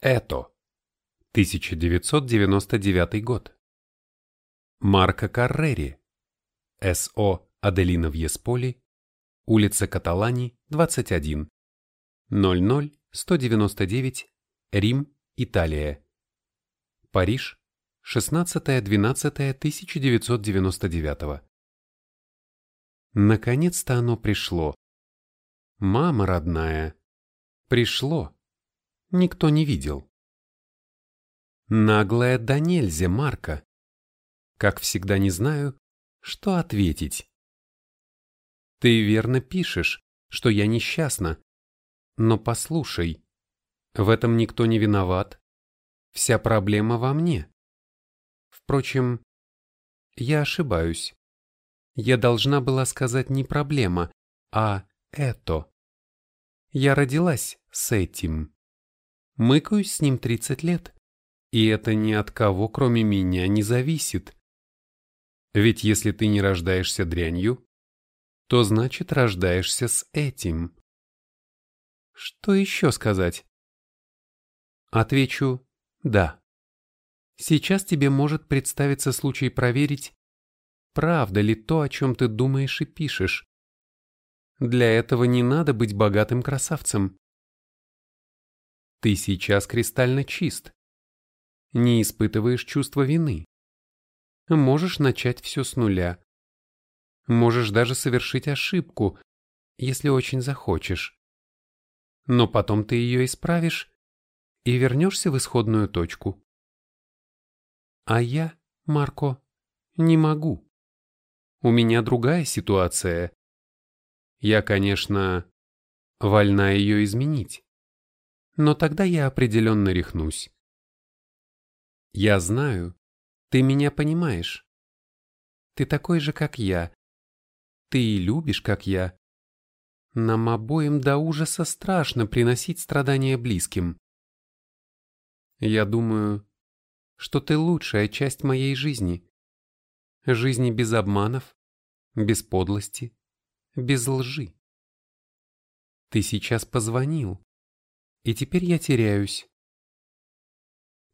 Это. 1999 год. Марко Каррери. С.О. Аделина Вьесполи. Улица Каталани, 21. 00199. Рим, Италия. Париж, 16.12.1999. Наконец-то оно пришло. Мама родная. Пришло. Никто не видел. Наглая да нельзя, Марка. Как всегда не знаю, что ответить. Ты верно пишешь, что я несчастна. Но послушай, в этом никто не виноват. Вся проблема во мне. Впрочем, я ошибаюсь. Я должна была сказать не проблема, а это. Я родилась с этим. Мыкаюсь с ним 30 лет, и это ни от кого, кроме меня, не зависит. Ведь если ты не рождаешься дрянью, то значит рождаешься с этим. Что еще сказать? Отвечу «да». Сейчас тебе может представиться случай проверить, правда ли то, о чем ты думаешь и пишешь. Для этого не надо быть богатым красавцем. Ты сейчас кристально чист. Не испытываешь чувства вины. Можешь начать все с нуля. Можешь даже совершить ошибку, если очень захочешь. Но потом ты ее исправишь и вернешься в исходную точку. А я, Марко, не могу. У меня другая ситуация. Я, конечно, вольна ее изменить но тогда я определенно рехнусь. Я знаю, ты меня понимаешь. Ты такой же, как я. Ты и любишь, как я. Нам обоим до ужаса страшно приносить страдания близким. Я думаю, что ты лучшая часть моей жизни. Жизни без обманов, без подлости, без лжи. Ты сейчас позвонил, и теперь я теряюсь.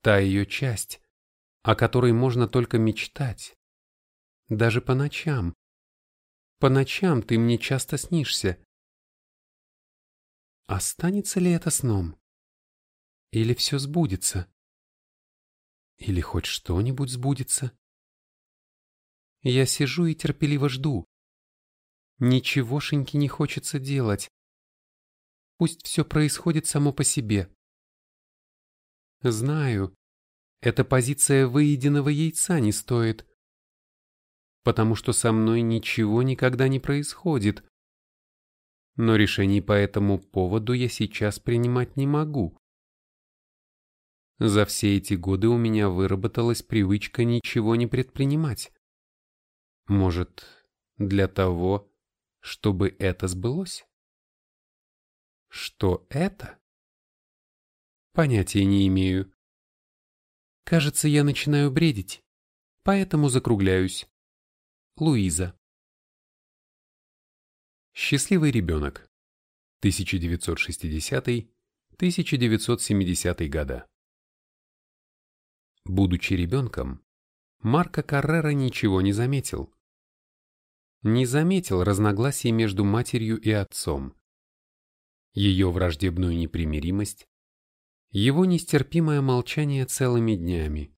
Та ее часть, о которой можно только мечтать, даже по ночам. По ночам ты мне часто снишься. Останется ли это сном? Или все сбудется? Или хоть что-нибудь сбудется? Я сижу и терпеливо жду. Ничегошеньки не хочется делать, Пусть все происходит само по себе. Знаю, эта позиция выеденного яйца не стоит, потому что со мной ничего никогда не происходит. Но решений по этому поводу я сейчас принимать не могу. За все эти годы у меня выработалась привычка ничего не предпринимать. Может, для того, чтобы это сбылось? Что это? Понятия не имею. Кажется, я начинаю бредить, поэтому закругляюсь. Луиза. Счастливый ребенок. 1960-1970 года. Будучи ребенком, Марко Каррера ничего не заметил. Не заметил разногласий между матерью и отцом ее враждебную непримиримость, его нестерпимое молчание целыми днями,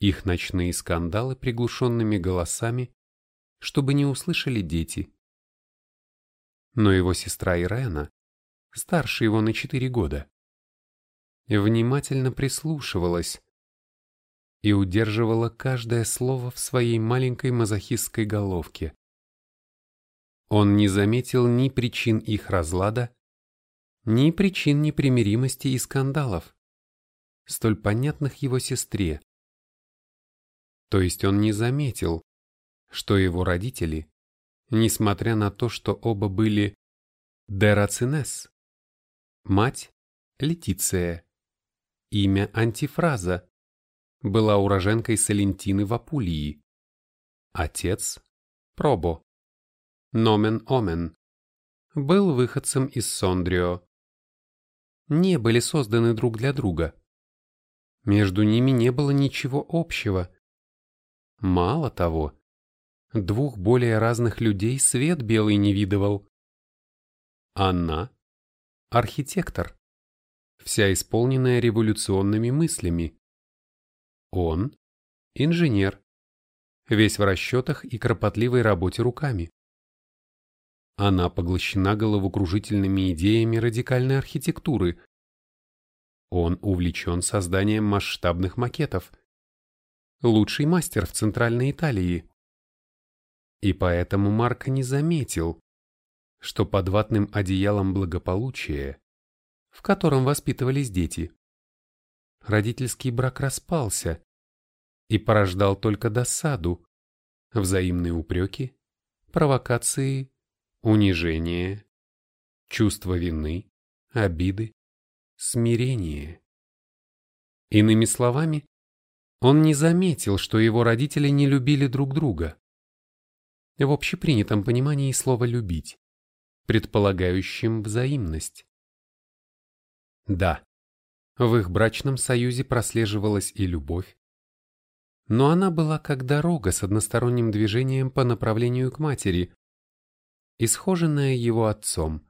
их ночные скандалы приглушенными голосами, чтобы не услышали дети. Но его сестра Ирена, старше его на четыре года, внимательно прислушивалась и удерживала каждое слово в своей маленькой мазохистской головке. Он не заметил ни причин их разлада, ни причин непримиримости и скандалов, столь понятных его сестре. То есть он не заметил, что его родители, несмотря на то, что оба были Дерацинес, мать Летиция, имя антифраза, была уроженкой Салентины в Апулии, отец Пробо. Номен Омен, был выходцем из Сондрио. не были созданы друг для друга. Между ними не было ничего общего. Мало того, двух более разных людей свет белый не видывал. Она — архитектор, вся исполненная революционными мыслями. Он — инженер, весь в расчетах и кропотливой работе руками. Она поглощена головокружительными идеями радикальной архитектуры. Он увлечен созданием масштабных макетов. Лучший мастер в Центральной Италии. И поэтому Марко не заметил, что под ватным одеялом благополучия, в котором воспитывались дети, родительский брак распался, и порождал только досаду, взаимные упреки, провокации, унижение, чувство вины, обиды, смирение. Иными словами, он не заметил, что его родители не любили друг друга. В общепринятом понимании слова «любить», предполагающим взаимность. Да, в их брачном союзе прослеживалась и любовь, но она была как дорога с односторонним движением по направлению к матери, исхоженная его отцом.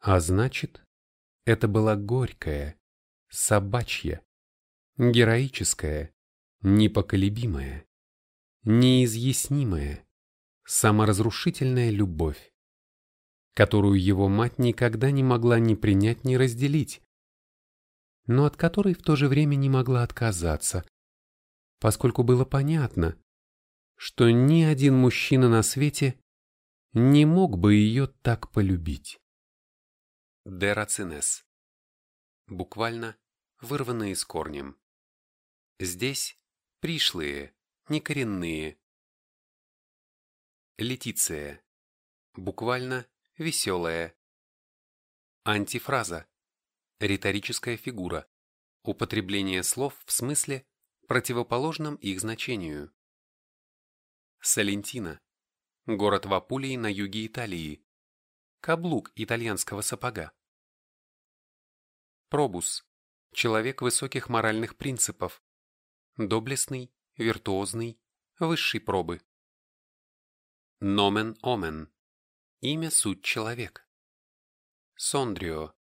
А значит, это была горькая, собачья, героическая, непоколебимая, неизъяснимая, саморазрушительная любовь, которую его мать никогда не могла ни принять, ни разделить, но от которой в то же время не могла отказаться, поскольку было понятно, что ни один мужчина на свете не мог бы ее так полюбить. Дерацинес. Буквально вырванные с корнем. Здесь пришлые, некоренные. Летиция. Буквально веселая. Антифраза. Риторическая фигура. Употребление слов в смысле противоположном их значению. Салентино. Город в Апулии на юге Италии. Каблук итальянского сапога. Пробус. Человек высоких моральных принципов. Доблестный, виртуозный, высшей пробы. Номен омен. Имя суть человек. Сондрио.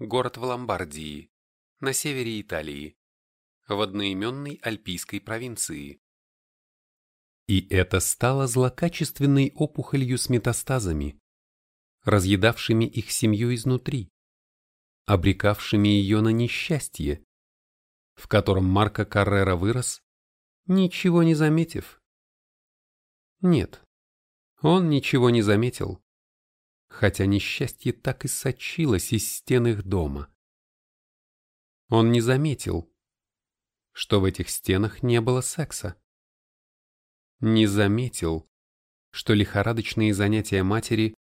Город в Ломбардии. На севере Италии в одноименной альпийской провинции. И это стало злокачественной опухолью с метастазами, разъедавшими их семью изнутри, обрекавшими ее на несчастье, в котором Марко Каррера вырос, ничего не заметив. Нет, он ничего не заметил, хотя несчастье так и сочилось из стен их дома. Он не заметил, что в этих стенах не было секса. Не заметил, что лихорадочные занятия матери,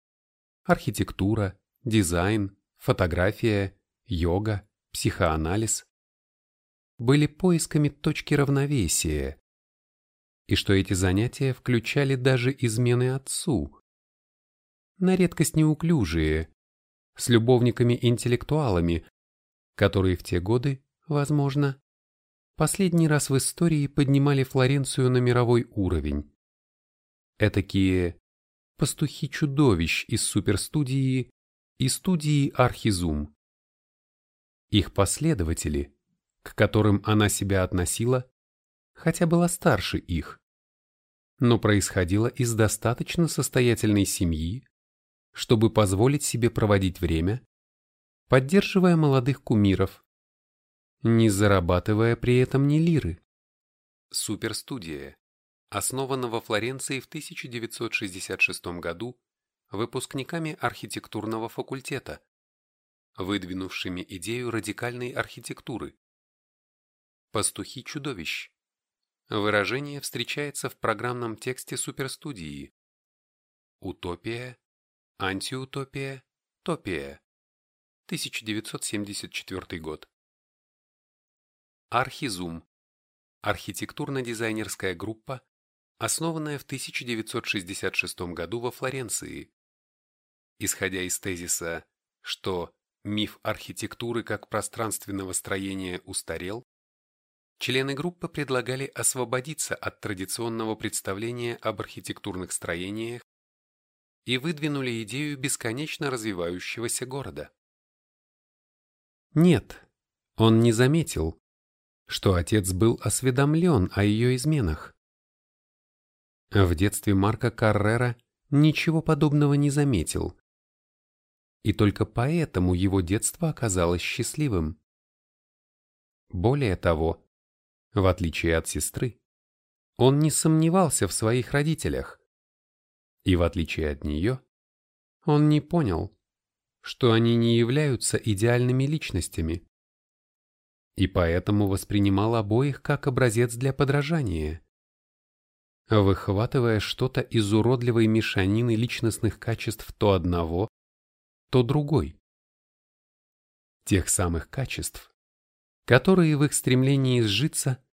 архитектура, дизайн, фотография, йога, психоанализ были поисками точки равновесия, и что эти занятия включали даже измены отцу, на редкость неуклюжие, с любовниками-интеллектуалами, которые в те годы, возможно, последний раз в истории поднимали Флоренцию на мировой уровень. Этакие пастухи чудовищ из суперстудии и студии Архизум. Их последователи, к которым она себя относила, хотя была старше их, но происходила из достаточно состоятельной семьи, чтобы позволить себе проводить время, поддерживая молодых кумиров, не зарабатывая при этом ни лиры. Суперстудия, основана во Флоренции в 1966 году выпускниками архитектурного факультета, выдвинувшими идею радикальной архитектуры. Пастухи чудовищ. Выражение встречается в программном тексте суперстудии. Утопия, антиутопия, топия. 1974 год. Архизум – архитектурно-дизайнерская группа, основанная в 1966 году во Флоренции. Исходя из тезиса, что миф архитектуры как пространственного строения устарел, члены группы предлагали освободиться от традиционного представления об архитектурных строениях и выдвинули идею бесконечно развивающегося города. Нет, он не заметил, что отец был осведомлен о ее изменах. В детстве Марка Каррера ничего подобного не заметил. И только поэтому его детство оказалось счастливым. Более того, в отличие от сестры, он не сомневался в своих родителях. И в отличие от нее, он не понял, что они не являются идеальными личностями. И поэтому воспринимал обоих как образец для подражания выхватывая что-то из уродливой мешанины личностных качеств то одного, то другой. Тех самых качеств, которые в их стремлении сжиться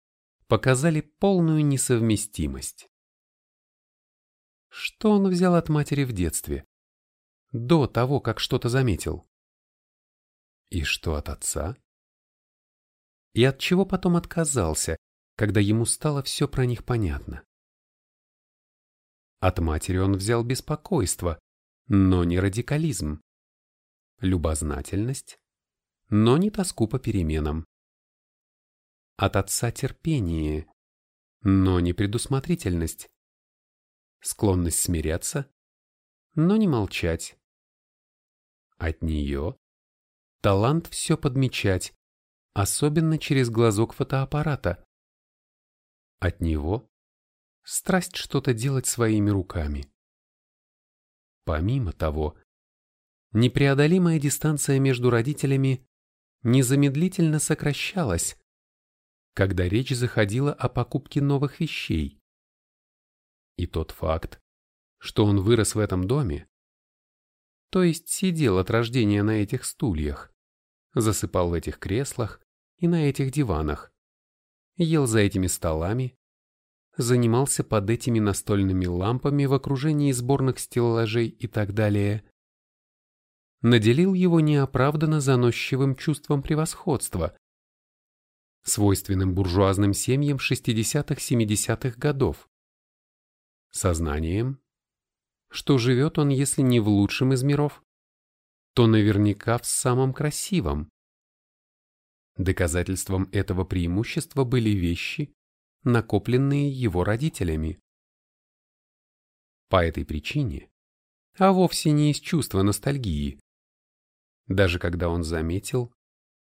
показали полную несовместимость. Что он взял от матери в детстве, до того, как что-то заметил? И что от отца? И от чего потом отказался, когда ему стало все про них понятно? От матери он взял беспокойство, но не радикализм. Любознательность, но не тоску по переменам. От отца терпение, но не предусмотрительность. Склонность смиряться, но не молчать. От нее талант все подмечать, особенно через глазок фотоаппарата. От него страсть что-то делать своими руками. Помимо того, непреодолимая дистанция между родителями незамедлительно сокращалась, когда речь заходила о покупке новых вещей. И тот факт, что он вырос в этом доме, то есть сидел от рождения на этих стульях, засыпал в этих креслах и на этих диванах, ел за этими столами, занимался под этими настольными лампами в окружении сборных стеллажей и так далее, наделил его неоправданно заносчивым чувством превосходства, свойственным буржуазным семьям 60-70-х годов, сознанием, что живет он, если не в лучшем из миров, то наверняка в самом красивом. Доказательством этого преимущества были вещи, накопленные его родителями. По этой причине, а вовсе не из чувства ностальгии, даже когда он заметил,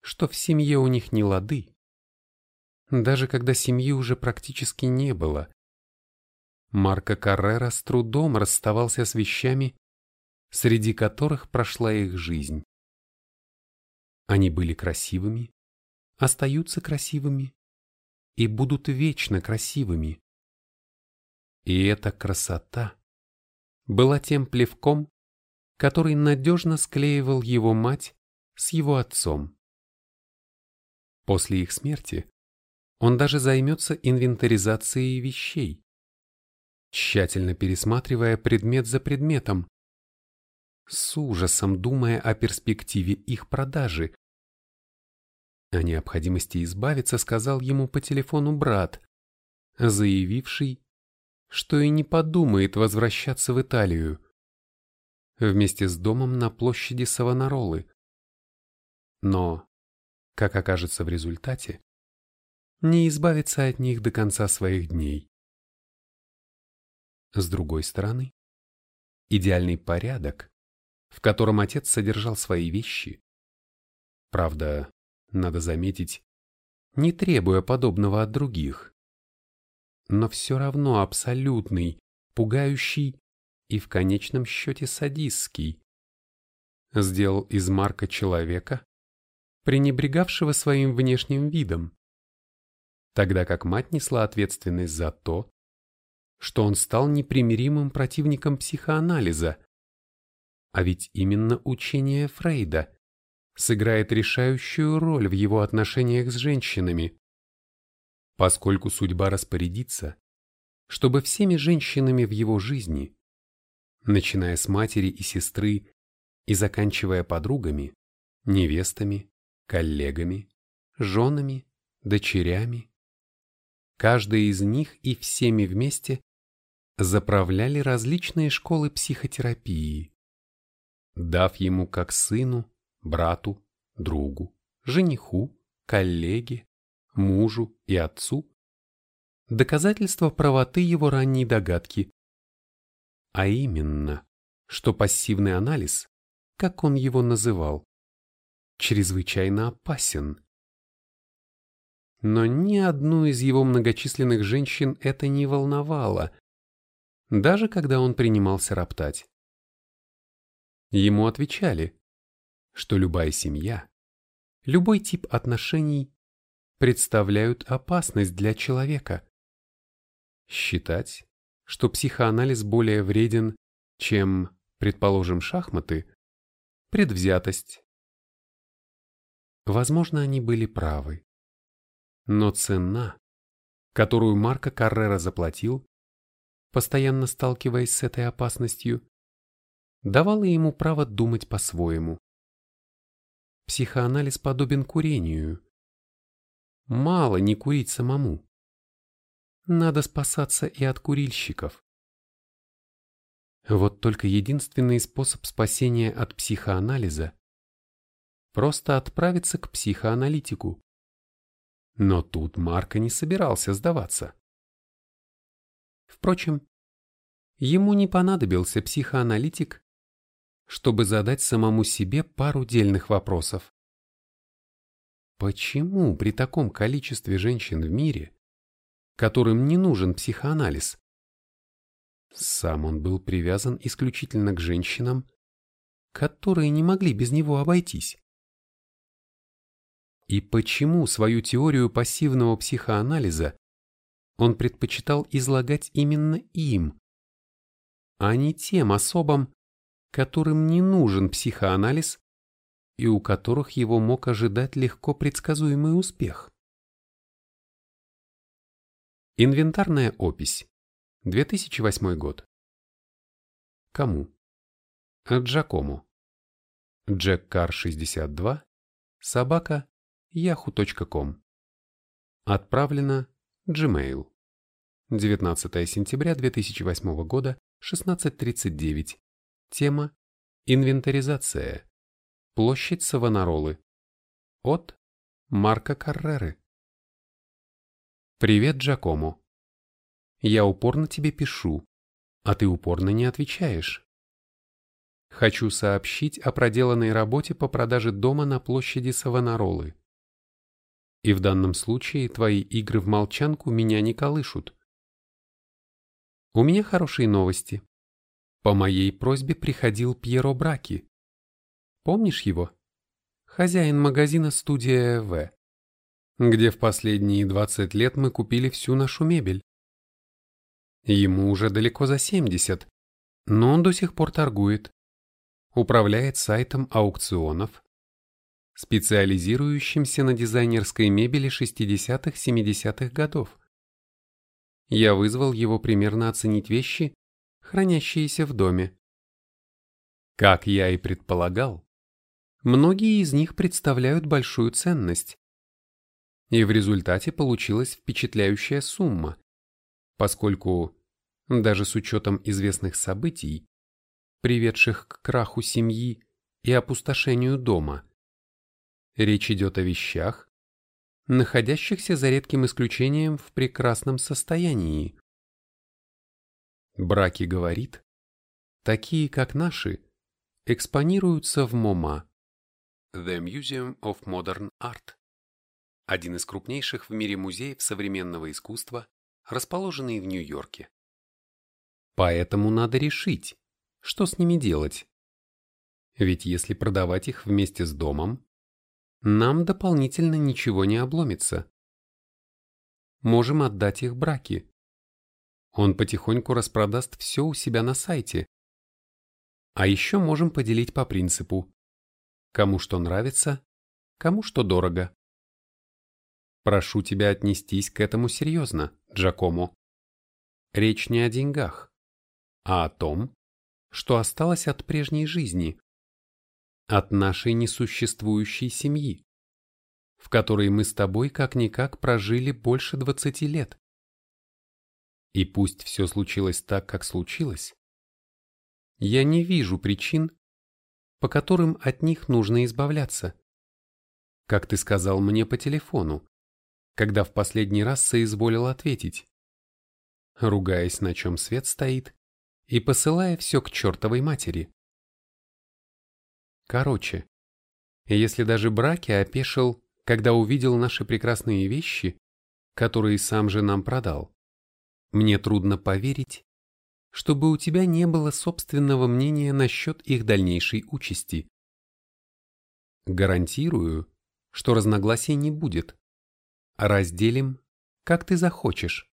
что в семье у них не лады, даже когда семьи уже практически не было, Марко Каррера с трудом расставался с вещами, среди которых прошла их жизнь. Они были красивыми, остаются красивыми и будут вечно красивыми. И эта красота была тем плевком, который надежно склеивал его мать с его отцом. После их смерти он даже займется инвентаризацией вещей, тщательно пересматривая предмет за предметом, с ужасом думая о перспективе их продажи о необходимости избавиться сказал ему по телефону брат, заявивший, что и не подумает возвращаться в Италию, вместе с домом на площади Савонаролы. Но, как окажется в результате, не избавиться от них до конца своих дней. С другой стороны, идеальный порядок, в котором отец содержал свои вещи, правда, надо заметить, не требуя подобного от других. Но все равно абсолютный, пугающий и в конечном счете садистский. Сделал из Марка человека, пренебрегавшего своим внешним видом, тогда как мать несла ответственность за то, что он стал непримиримым противником психоанализа. А ведь именно учение Фрейда сыграет решающую роль в его отношениях с женщинами, поскольку судьба распорядится, чтобы всеми женщинами в его жизни, начиная с матери и сестры и заканчивая подругами, невестами, коллегами, женами, дочерями. Каждая из них и всеми вместе заправляли различные школы психотерапии, дав ему как сыну, брату, другу, жениху, коллеге, мужу и отцу доказательство правоты его ранней догадки, а именно, что пассивный анализ, как он его называл, чрезвычайно опасен. Но ни одну из его многочисленных женщин это не волновало, даже когда он принимался роптать. Ему отвечали, что любая семья, любой тип отношений представляют опасность для человека. Считать, что психоанализ более вреден, чем, предположим, шахматы, предвзятость. Возможно, они были правы. Но цена, которую Марко Каррера заплатил, постоянно сталкиваясь с этой опасностью, давала ему право думать по-своему. Психоанализ подобен курению. Мало не курить самому. Надо спасаться и от курильщиков. Вот только единственный способ спасения от психоанализа – просто отправиться к психоаналитику. Но тут Марко не собирался сдаваться. Впрочем, ему не понадобился психоаналитик, чтобы задать самому себе пару дельных вопросов. Почему при таком количестве женщин в мире, которым не нужен психоанализ, сам он был привязан исключительно к женщинам, которые не могли без него обойтись? И почему свою теорию пассивного психоанализа он предпочитал излагать именно им, а не тем особам, которым не нужен психоанализ и у которых его мог ожидать легко предсказуемый успех. Инвентарная опись. 2008 год. Кому? Джакому. Джеккар 62 собака yahoo.com. Отправлено Gmail. 19 сентября 2008 года, 16.39. Тема «Инвентаризация. Площадь Савонаролы». От Марка Карреры. Привет, Джакомо. Я упорно тебе пишу, а ты упорно не отвечаешь. Хочу сообщить о проделанной работе по продаже дома на площади Савонаролы. И в данном случае твои игры в молчанку меня не колышут. У меня хорошие новости. По моей просьбе приходил Пьеро Браки. Помнишь его? Хозяин магазина «Студия В», где в последние 20 лет мы купили всю нашу мебель. Ему уже далеко за 70, но он до сих пор торгует. Управляет сайтом аукционов, специализирующимся на дизайнерской мебели 60-70-х годов. Я вызвал его примерно оценить вещи, хранящиеся в доме. Как я и предполагал, многие из них представляют большую ценность. И в результате получилась впечатляющая сумма, поскольку, даже с учетом известных событий, приведших к краху семьи и опустошению дома, речь идет о вещах, находящихся за редким исключением в прекрасном состоянии. Браки говорит, такие как наши, экспонируются в МОМА, The Museum of Modern Art, один из крупнейших в мире музеев современного искусства, расположенный в Нью-Йорке. Поэтому надо решить, что с ними делать. Ведь если продавать их вместе с домом, нам дополнительно ничего не обломится. Можем отдать их браки, он потихоньку распродаст все у себя на сайте. А еще можем поделить по принципу. Кому что нравится, кому что дорого. Прошу тебя отнестись к этому серьезно, Джакомо. Речь не о деньгах, а о том, что осталось от прежней жизни. от нашей несуществующей семьи, в которой мы с тобой как-никак прожили больше двадцати лет. И пусть все случилось так, как случилось, я не вижу причин, по которым от них нужно избавляться. Как ты сказал мне по телефону, когда в последний раз соизволил ответить, ругаясь, на чем свет стоит, и посылая все к чертовой матери. Короче, если даже браки опешил, когда увидел наши прекрасные вещи, которые сам же нам продал, мне трудно поверить, чтобы у тебя не было собственного мнения насчет их дальнейшей участи. Гарантирую, что разногласий не будет. Разделим, как ты захочешь.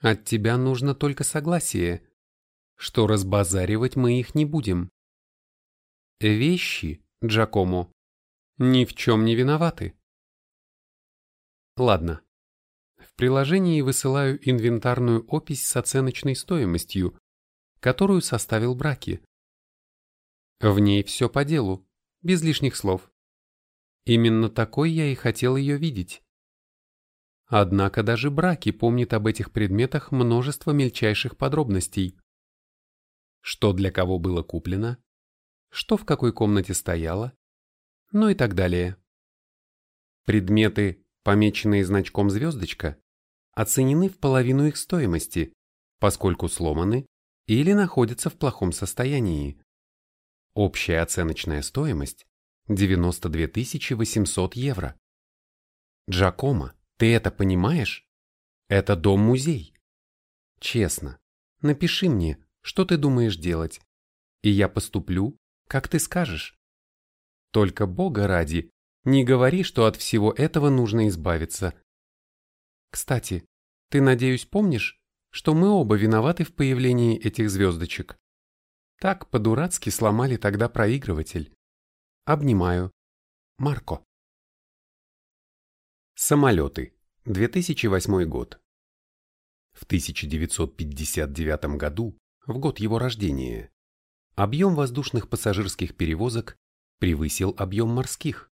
От тебя нужно только согласие, что разбазаривать мы их не будем. Вещи, Джакомо, ни в чем не виноваты. Ладно, приложении высылаю инвентарную опись с оценочной стоимостью, которую составил Браки. В ней все по делу, без лишних слов. Именно такой я и хотел ее видеть. Однако даже Браки помнит об этих предметах множество мельчайших подробностей. Что для кого было куплено, что в какой комнате стояло, ну и так далее. Предметы, помеченные значком звездочка, оценены в половину их стоимости, поскольку сломаны или находятся в плохом состоянии. Общая оценочная стоимость – 92 800 евро. Джакомо, ты это понимаешь? Это дом-музей. Честно, напиши мне, что ты думаешь делать, и я поступлю, как ты скажешь. Только Бога ради, не говори, что от всего этого нужно избавиться. Кстати, ты, надеюсь, помнишь, что мы оба виноваты в появлении этих звездочек? Так по-дурацки сломали тогда проигрыватель. Обнимаю. Марко. Самолеты. 2008 год. В 1959 году, в год его рождения, объем воздушных пассажирских перевозок превысил объем морских.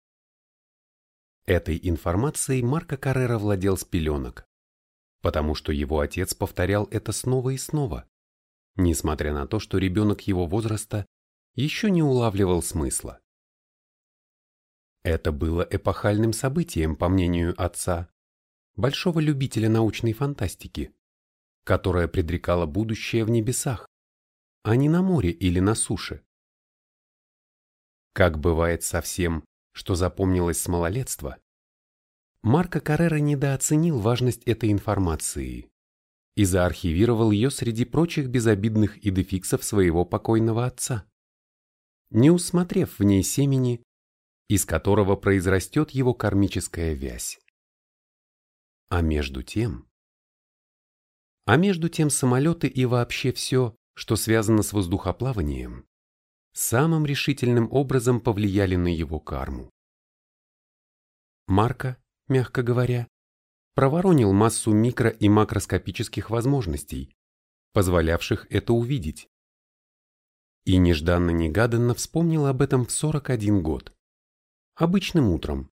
Этой информацией Марко Каррера владел с пеленок, потому что его отец повторял это снова и снова, несмотря на то, что ребенок его возраста еще не улавливал смысла. Это было эпохальным событием, по мнению отца, большого любителя научной фантастики, которое предрекало будущее в небесах, а не на море или на суше. Как бывает со всем, что запомнилось с малолетства, Марко Каррера недооценил важность этой информации и заархивировал ее среди прочих безобидных идефиксов своего покойного отца, не усмотрев в ней семени, из которого произрастет его кармическая вязь. А между тем... А между тем самолеты и вообще все, что связано с воздухоплаванием, самым решительным образом повлияли на его карму. Марка, мягко говоря, проворонил массу микро- и макроскопических возможностей, позволявших это увидеть. И нежданно-негаданно вспомнил об этом в 41 год, обычным утром,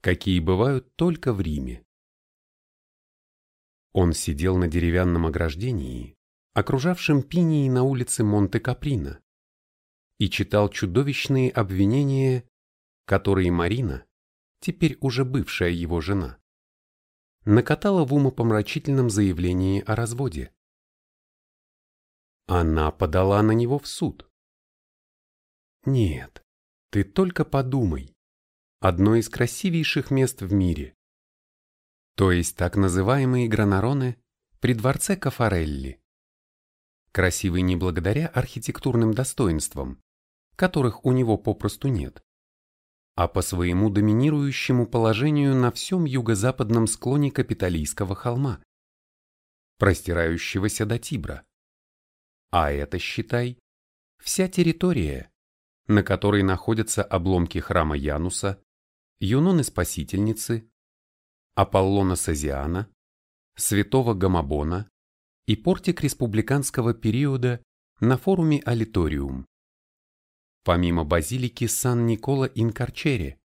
какие бывают только в Риме. Он сидел на деревянном ограждении, окружавшем пинии на улице Монте-Каприно, и читал чудовищные обвинения, которые Марина, теперь уже бывшая его жена, накатала в умопомрачительном заявлении о разводе. Она подала на него в суд. Нет, ты только подумай. Одно из красивейших мест в мире. То есть так называемые гранароны при дворце Кафарелли. Красивый не благодаря архитектурным достоинствам, которых у него попросту нет, а по своему доминирующему положению на всем юго-западном склоне Капитолийского холма, простирающегося до Тибра. А это, считай, вся территория, на которой находятся обломки храма Януса, Юноны Спасительницы, Аполлона Сазиана, Святого Гамабона и портик республиканского периода на форуме Алиториум. Помимо базилики Сан-Никола-ин-Карчере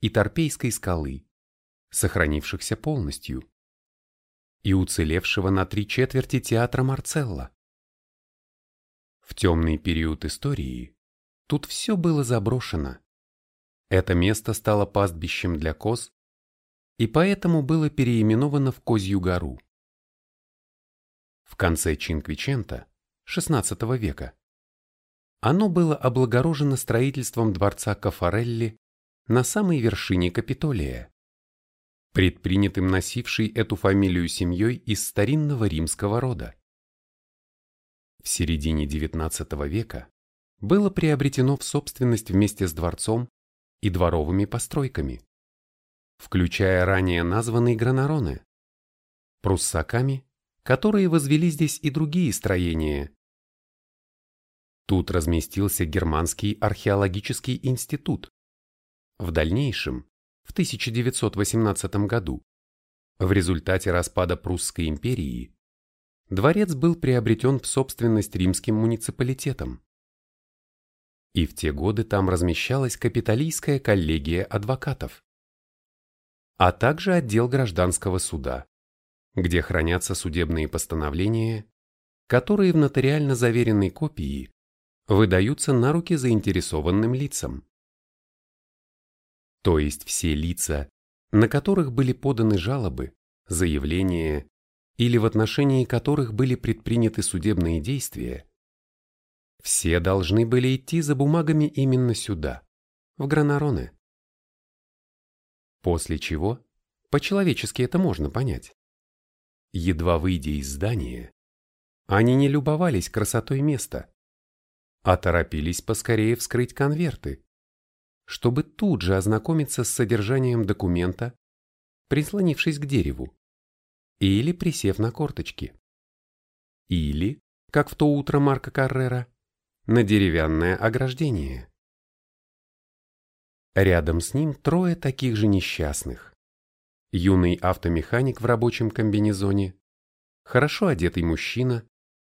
и Торпейской скалы, сохранившихся полностью, и уцелевшего на три четверти театра Марцелла. В темный период истории тут все было заброшено. Это место стало пастбищем для коз, и поэтому было переименовано в Козью гору. В конце Чинквичента, XVI века, оно было облагорожено строительством дворца Кафарелли на самой вершине Капитолия, предпринятым носившей эту фамилию семьей из старинного римского рода. В середине XIX века было приобретено в собственность вместе с дворцом и дворовыми постройками, включая ранее названные Гранароны, пруссаками, которые возвели здесь и другие строения. Тут разместился Германский археологический институт. В дальнейшем, в 1918 году, в результате распада Прусской империи, дворец был приобретен в собственность римским муниципалитетом. И в те годы там размещалась капитолийская коллегия адвокатов, а также отдел гражданского суда, где хранятся судебные постановления, которые в нотариально заверенной копии выдаются на руки заинтересованным лицам. То есть все лица, на которых были поданы жалобы, заявления или в отношении которых были предприняты судебные действия, все должны были идти за бумагами именно сюда, в Гранароне. После чего, по-человечески это можно понять, едва выйдя из здания, они не любовались красотой места, а торопились поскорее вскрыть конверты, чтобы тут же ознакомиться с содержанием документа, прислонившись к дереву или присев на корточки. Или, как в то утро Марка Каррера, на деревянное ограждение. Рядом с ним трое таких же несчастных. Юный автомеханик в рабочем комбинезоне, хорошо одетый мужчина,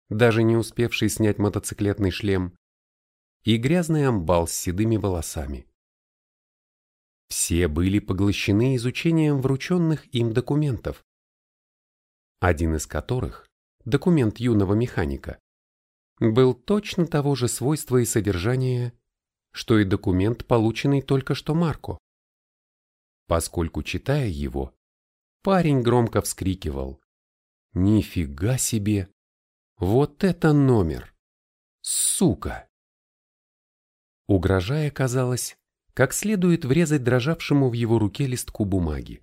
даже не успевший снять мотоциклетный шлем, и грязный амбал с седыми волосами. Все были поглощены изучением врученных им документов, один из которых, документ юного механика, был точно того же свойства и содержания, что и документ, полученный только что Марко. Поскольку, читая его, парень громко вскрикивал «Нифига себе! Вот это номер! Сука!» Угрожая, казалось, как следует врезать дрожавшему в его руке листку бумаги.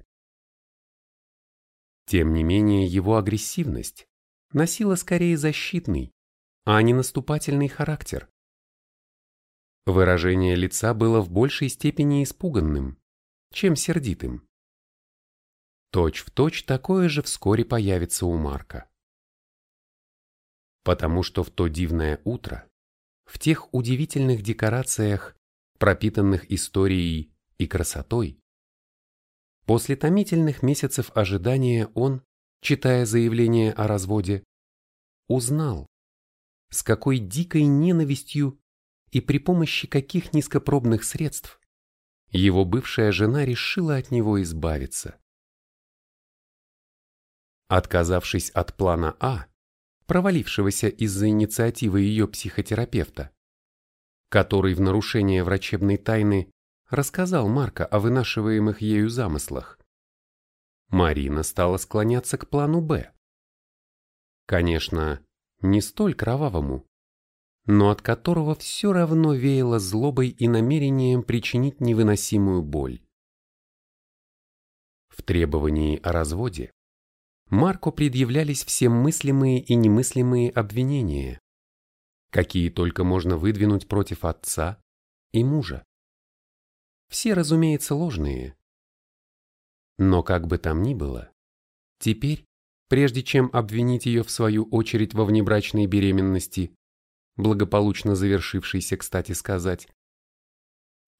Тем не менее, его агрессивность носила скорее защитный, а не наступательный характер. Выражение лица было в большей степени испуганным, чем сердитым. Точь в точь такое же вскоре появится у Марка. Потому что в то дивное утро, в тех удивительных декорациях, пропитанных историей и красотой, После томительных месяцев ожидания он, читая заявление о разводе, узнал, с какой дикой ненавистью и при помощи каких низкопробных средств его бывшая жена решила от него избавиться. Отказавшись от плана А, провалившегося из-за инициативы ее психотерапевта, который в нарушение врачебной тайны рассказал Марко о вынашиваемых ею замыслах. Марина стала склоняться к плану «Б». Конечно, не столь кровавому, но от которого все равно веяло злобой и намерением причинить невыносимую боль. В требовании о разводе Марко предъявлялись все мыслимые и немыслимые обвинения, какие только можно выдвинуть против отца и мужа. Все, разумеется, ложные. Но как бы там ни было, теперь, прежде чем обвинить ее в свою очередь во внебрачной беременности, благополучно завершившейся, кстати сказать,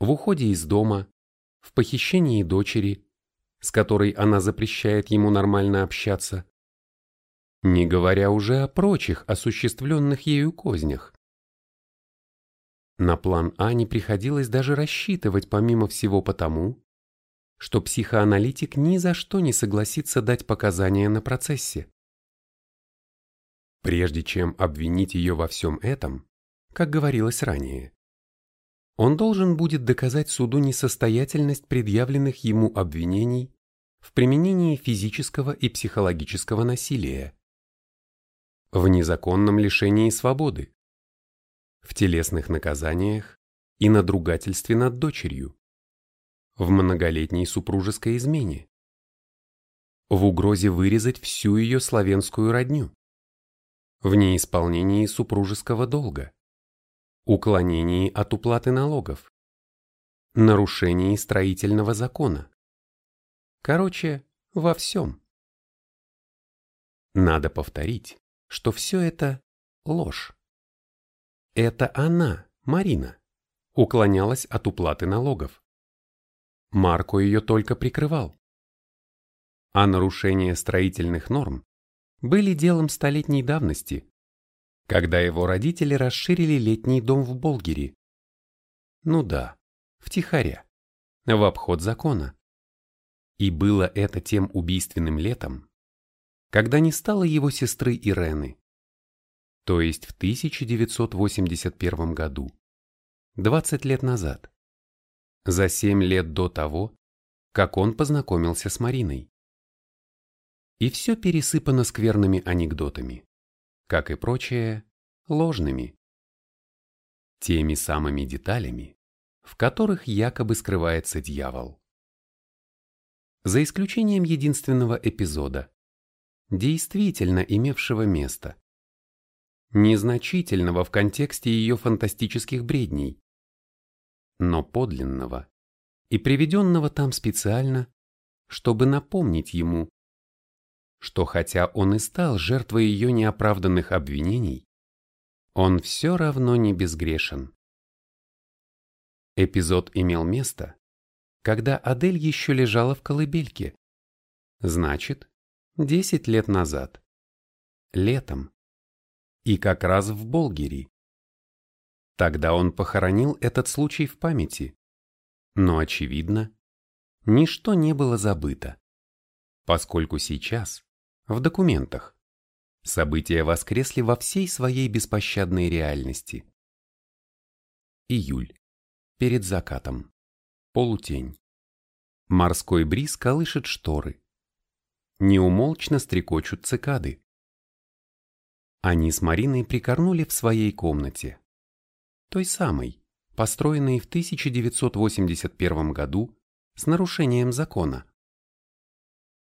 в уходе из дома, в похищении дочери, с которой она запрещает ему нормально общаться, не говоря уже о прочих осуществленных ею кознях. На план А не приходилось даже рассчитывать помимо всего потому, что психоаналитик ни за что не согласится дать показания на процессе. Прежде чем обвинить ее во всем этом, как говорилось ранее, он должен будет доказать суду несостоятельность предъявленных ему обвинений в применении физического и психологического насилия, в незаконном лишении свободы, в телесных наказаниях и надругательстве над дочерью, в многолетней супружеской измене, в угрозе вырезать всю ее славянскую родню, в неисполнении супружеского долга, уклонении от уплаты налогов, нарушении строительного закона. Короче, во всем. Надо повторить, что все это ложь. Это она, Марина, уклонялась от уплаты налогов. Марко ее только прикрывал. А нарушения строительных норм были делом столетней давности, когда его родители расширили летний дом в Болгере. Ну да, втихаря, в обход закона. И было это тем убийственным летом, когда не стало его сестры Ирены то есть в 1981 году, 20 лет назад, за 7 лет до того, как он познакомился с Мариной. И все пересыпано скверными анекдотами, как и прочее, ложными. Теми самыми деталями, в которых якобы скрывается дьявол. За исключением единственного эпизода, действительно имевшего место, незначительного в контексте ее фантастических бредней, но подлинного и приведенного там специально, чтобы напомнить ему, что хотя он и стал жертвой ее неоправданных обвинений, он все равно не безгрешен. Эпизод имел место, когда Адель еще лежала в колыбельке. Значит, 10 лет назад. Летом, и как раз в Болгере. Тогда он похоронил этот случай в памяти. Но, очевидно, ничто не было забыто, поскольку сейчас, в документах, события воскресли во всей своей беспощадной реальности. Июль. Перед закатом. Полутень. Морской бриз колышет шторы. Неумолчно стрекочут цикады. Они с Мариной прикорнули в своей комнате. Той самой, построенной в 1981 году с нарушением закона.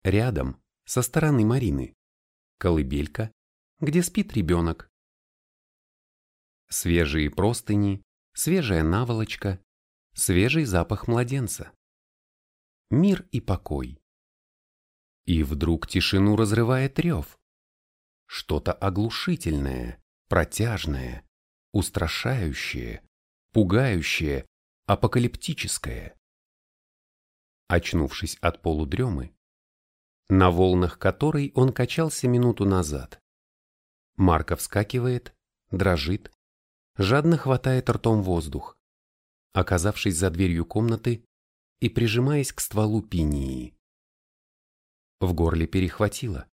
Рядом, со стороны Марины, колыбелька, где спит ребенок. Свежие простыни, свежая наволочка, свежий запах младенца. Мир и покой. И вдруг тишину разрывает рев что-то оглушительное, протяжное, устрашающее, пугающее, апокалиптическое. Очнувшись от полудремы, на волнах которой он качался минуту назад, Марко вскакивает, дрожит, жадно хватает ртом воздух, оказавшись за дверью комнаты и прижимаясь к стволу пинии. В горле перехватило.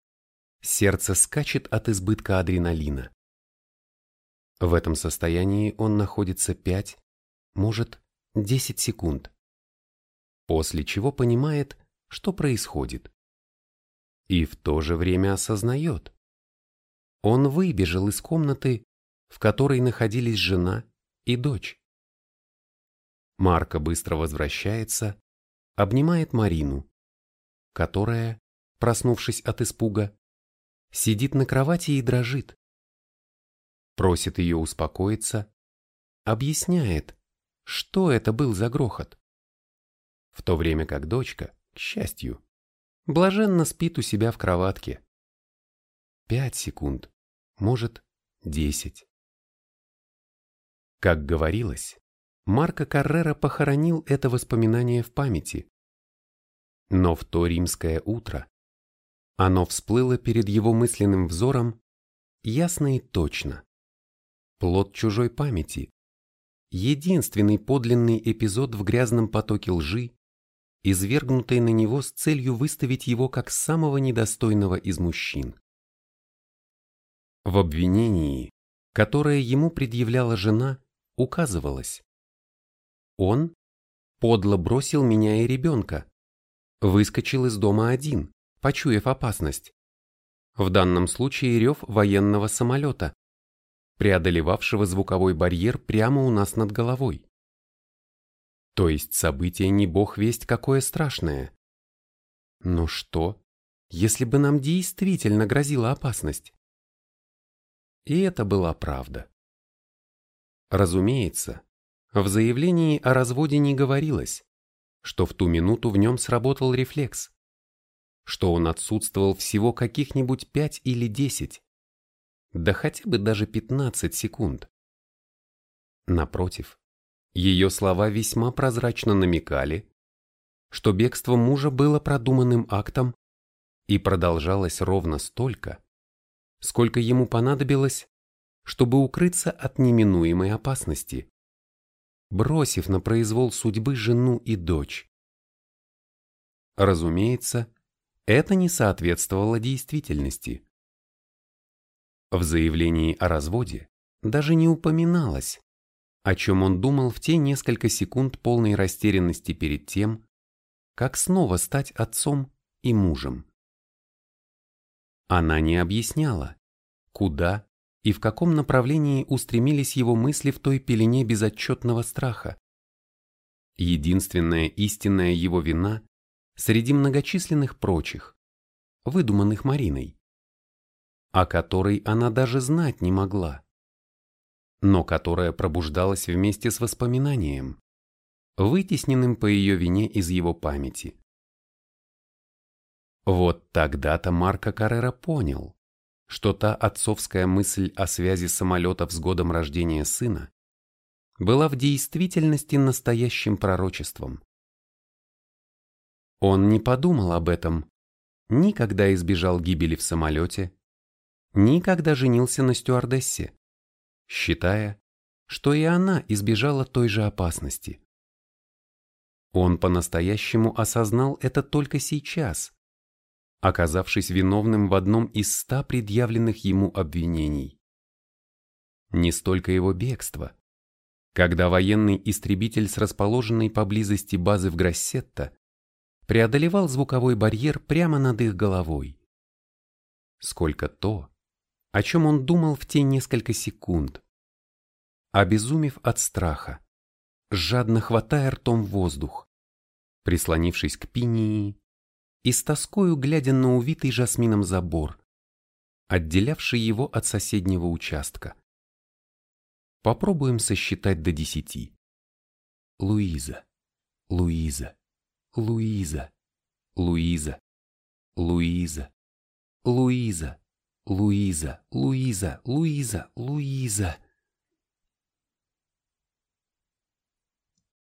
Сердце скачет от избытка адреналина. В этом состоянии он находится 5, может, 10 секунд. После чего понимает, что происходит. И в то же время осознает. Он выбежал из комнаты, в которой находились жена и дочь. Марка быстро возвращается, обнимает Марину, которая, проснувшись от испуга, сидит на кровати и дрожит. Просит ее успокоиться, объясняет, что это был за грохот. В то время как дочка, к счастью, блаженно спит у себя в кроватке. Пять секунд, может, десять. Как говорилось, Марко Каррера похоронил это воспоминание в памяти. Но в то римское утро оно всплыло перед его мысленным взором ясно и точно. Плод чужой памяти, единственный подлинный эпизод в грязном потоке лжи, извергнутой на него с целью выставить его как самого недостойного из мужчин. В обвинении, которое ему предъявляла жена, указывалось. Он подло бросил меня и ребенка, выскочил из дома один, почуяв опасность. В данном случае рев военного самолета, преодолевавшего звуковой барьер прямо у нас над головой. То есть событие не бог весть какое страшное. Но что, если бы нам действительно грозила опасность? И это была правда. Разумеется, в заявлении о разводе не говорилось, что в ту минуту в нем сработал рефлекс, что он отсутствовал всего каких-нибудь пять или десять, да хотя бы даже пятнадцать секунд. Напротив, ее слова весьма прозрачно намекали, что бегство мужа было продуманным актом и продолжалось ровно столько, сколько ему понадобилось, чтобы укрыться от неминуемой опасности, бросив на произвол судьбы жену и дочь. Разумеется, это не соответствовало действительности. В заявлении о разводе даже не упоминалось, о чем он думал в те несколько секунд полной растерянности перед тем, как снова стать отцом и мужем. Она не объясняла, куда и в каком направлении устремились его мысли в той пелене безотчетного страха. Единственная истинная его вина среди многочисленных прочих, выдуманных Мариной, о которой она даже знать не могла, но которая пробуждалась вместе с воспоминанием, вытесненным по ее вине из его памяти. Вот тогда-то Марко Каррера понял, что та отцовская мысль о связи самолетов с годом рождения сына была в действительности настоящим пророчеством. Он не подумал об этом, никогда избежал гибели в самолете, никогда женился на стюардессе, считая, что и она избежала той же опасности. Он по-настоящему осознал это только сейчас, оказавшись виновным в одном из ста предъявленных ему обвинений. Не столько его бегство, когда военный истребитель с расположенной поблизости базы в Грассетто преодолевал звуковой барьер прямо над их головой. Сколько то, о чем он думал в те несколько секунд. Обезумев от страха, жадно хватая ртом воздух, прислонившись к пинии и с тоскою глядя на увитый жасмином забор, отделявший его от соседнего участка. Попробуем сосчитать до десяти. Луиза, Луиза, Луиза, Луиза, Луиза, Луиза, Luísa, Luísa, Luísa, Luísa.